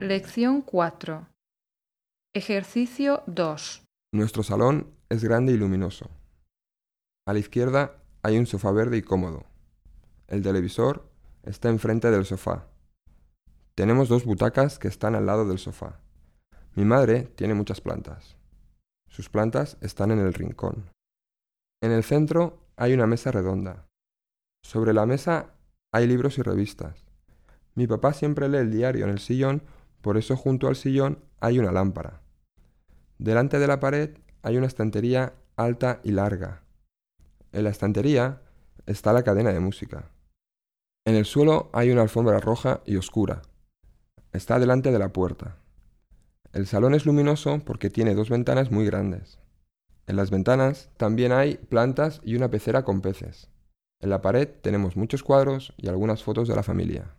Lección 4. Ejercicio 2. Nuestro salón es grande y luminoso. A la izquierda hay un sofá verde y cómodo. El televisor está enfrente del sofá. Tenemos dos butacas que están al lado del sofá. Mi madre tiene muchas plantas. Sus plantas están en el rincón. En el centro hay una mesa redonda. Sobre la mesa hay libros y revistas. Mi papá siempre lee el diario en el sillón, por eso junto al sillón hay una lámpara. Delante de la pared hay una estantería alta y larga. En la estantería está la cadena de música. En el suelo hay una alfombra roja y oscura. Está delante de la puerta. El salón es luminoso porque tiene dos ventanas muy grandes. En las ventanas también hay plantas y una pecera con peces. En la pared tenemos muchos cuadros y algunas fotos de la familia.